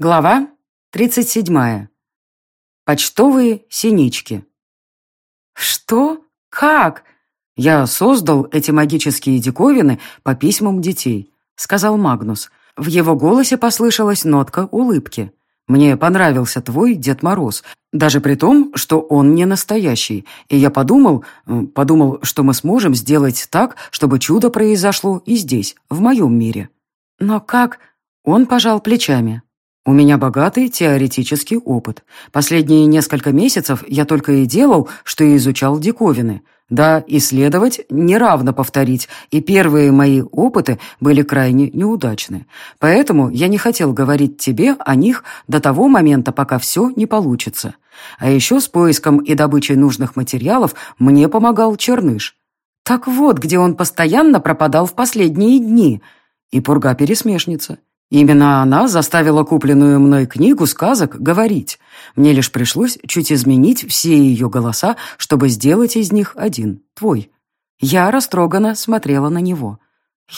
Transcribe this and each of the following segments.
Глава 37. Почтовые синички. «Что? Как?» «Я создал эти магические диковины по письмам детей», — сказал Магнус. В его голосе послышалась нотка улыбки. «Мне понравился твой Дед Мороз, даже при том, что он не настоящий. И я подумал, подумал, что мы сможем сделать так, чтобы чудо произошло и здесь, в моем мире». «Но как?» Он пожал плечами. У меня богатый теоретический опыт. Последние несколько месяцев я только и делал, что изучал диковины. Да, исследовать неравно повторить, и первые мои опыты были крайне неудачны. Поэтому я не хотел говорить тебе о них до того момента, пока все не получится. А еще с поиском и добычей нужных материалов мне помогал Черныш. Так вот, где он постоянно пропадал в последние дни. И пурга-пересмешница. Именно она заставила купленную мной книгу сказок говорить. Мне лишь пришлось чуть изменить все ее голоса, чтобы сделать из них один, твой. Я растроганно смотрела на него.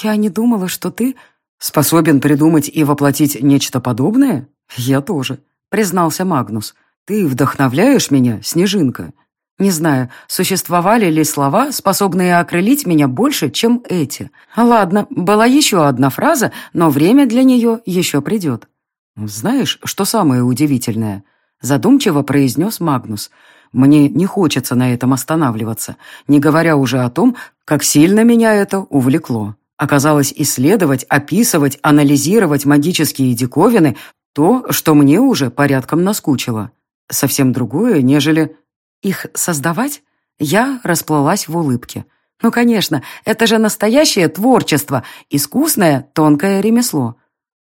«Я не думала, что ты...» «Способен придумать и воплотить нечто подобное?» «Я тоже», — признался Магнус. «Ты вдохновляешь меня, Снежинка». Не знаю, существовали ли слова, способные окрылить меня больше, чем эти. Ладно, была еще одна фраза, но время для нее еще придет. «Знаешь, что самое удивительное?» Задумчиво произнес Магнус. «Мне не хочется на этом останавливаться, не говоря уже о том, как сильно меня это увлекло. Оказалось, исследовать, описывать, анализировать магические диковины — то, что мне уже порядком наскучило. Совсем другое, нежели их создавать? Я расплылась в улыбке. Ну, конечно, это же настоящее творчество, искусное, тонкое ремесло.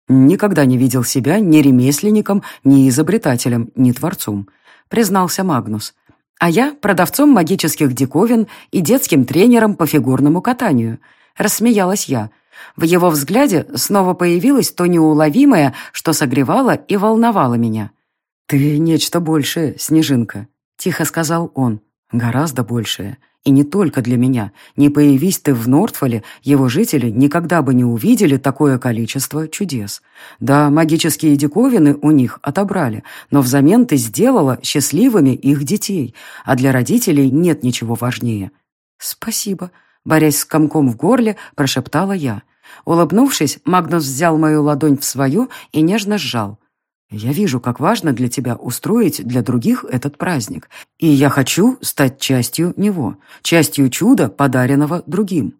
Никогда не видел себя ни ремесленником, ни изобретателем, ни творцом, признался Магнус. А я продавцом магических диковин и детским тренером по фигурному катанию. Рассмеялась я. В его взгляде снова появилось то неуловимое, что согревало и волновало меня. «Ты нечто большее, Снежинка», Тихо сказал он. «Гораздо большее. И не только для меня. Не появись ты в Нортфоле, его жители никогда бы не увидели такое количество чудес. Да, магические диковины у них отобрали, но взамен ты сделала счастливыми их детей, а для родителей нет ничего важнее». «Спасибо», — борясь с комком в горле, прошептала я. Улыбнувшись, Магнус взял мою ладонь в свою и нежно сжал. Я вижу, как важно для тебя устроить для других этот праздник, и я хочу стать частью него, частью чуда, подаренного другим.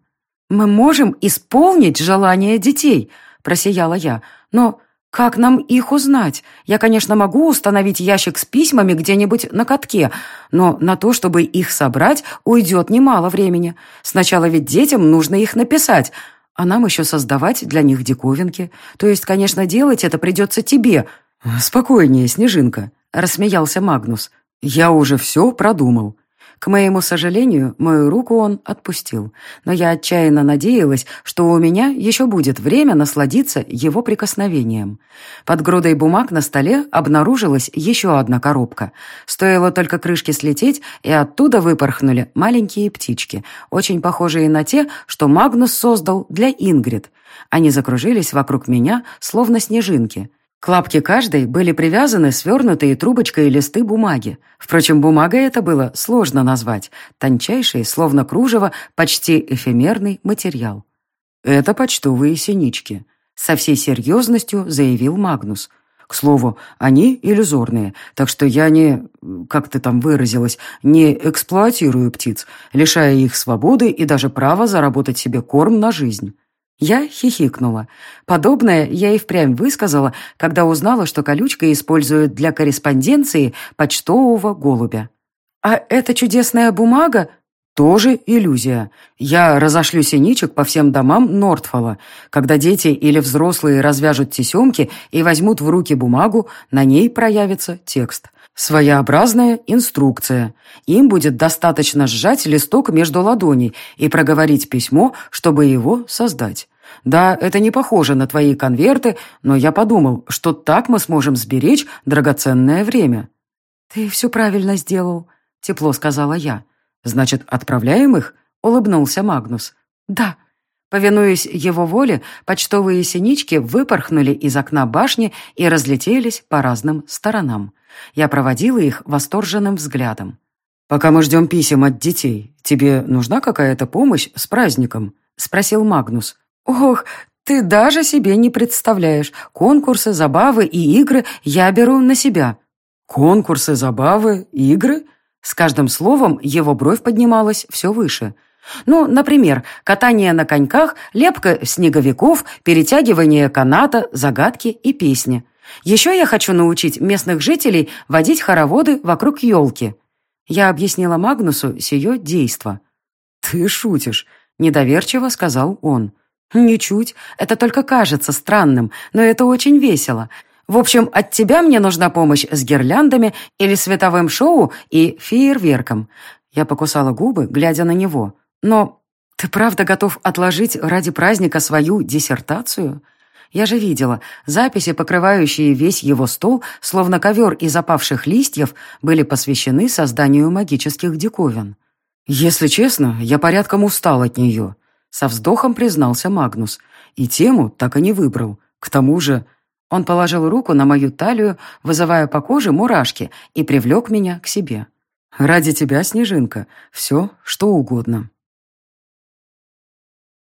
Мы можем исполнить желания детей, просияла я, но как нам их узнать? Я, конечно, могу установить ящик с письмами где-нибудь на катке, но на то, чтобы их собрать, уйдет немало времени. Сначала ведь детям нужно их написать, а нам еще создавать для них диковинки. То есть, конечно, делать это придется тебе, «Спокойнее, Снежинка», — рассмеялся Магнус. «Я уже все продумал». К моему сожалению, мою руку он отпустил, но я отчаянно надеялась, что у меня еще будет время насладиться его прикосновением. Под грудой бумаг на столе обнаружилась еще одна коробка. Стоило только крышке слететь, и оттуда выпорхнули маленькие птички, очень похожие на те, что Магнус создал для Ингрид. Они закружились вокруг меня, словно снежинки. К лапке каждой были привязаны свернутые трубочкой листы бумаги. Впрочем, бумагой это было сложно назвать. Тончайший, словно кружево, почти эфемерный материал. «Это почтовые синички», — со всей серьезностью заявил Магнус. «К слову, они иллюзорные, так что я не, как ты там выразилась, не эксплуатирую птиц, лишая их свободы и даже права заработать себе корм на жизнь». Я хихикнула. Подобное я и впрямь высказала, когда узнала, что колючка используют для корреспонденции почтового голубя. «А эта чудесная бумага?» «Тоже иллюзия. Я разошлю синичек по всем домам Нортфола. Когда дети или взрослые развяжут тесемки и возьмут в руки бумагу, на ней проявится текст». Своеобразная инструкция. Им будет достаточно сжать листок между ладоней и проговорить письмо, чтобы его создать. Да, это не похоже на твои конверты, но я подумал, что так мы сможем сберечь драгоценное время». «Ты все правильно сделал», — тепло сказала я. «Значит, отправляем их?» — улыбнулся Магнус. «Да». Повинуясь его воле, почтовые синички выпорхнули из окна башни и разлетелись по разным сторонам. Я проводила их восторженным взглядом. «Пока мы ждем писем от детей, тебе нужна какая-то помощь с праздником?» — спросил Магнус. «Ох, ты даже себе не представляешь. Конкурсы, забавы и игры я беру на себя». «Конкурсы, забавы, игры?» С каждым словом его бровь поднималась все выше — ну, например, катание на коньках, лепка снеговиков, перетягивание каната, загадки и песни. Еще я хочу научить местных жителей водить хороводы вокруг елки. Я объяснила Магнусу сие действо. «Ты шутишь», — недоверчиво сказал он. «Ничуть. Это только кажется странным, но это очень весело. В общем, от тебя мне нужна помощь с гирляндами или световым шоу и фейерверком». Я покусала губы, глядя на него. Но ты правда готов отложить ради праздника свою диссертацию? Я же видела, записи, покрывающие весь его стол, словно ковер из опавших листьев, были посвящены созданию магических диковин. «Если честно, я порядком устал от нее», — со вздохом признался Магнус. «И тему так и не выбрал. К тому же...» Он положил руку на мою талию, вызывая по коже мурашки, и привлек меня к себе. «Ради тебя, Снежинка, все, что угодно».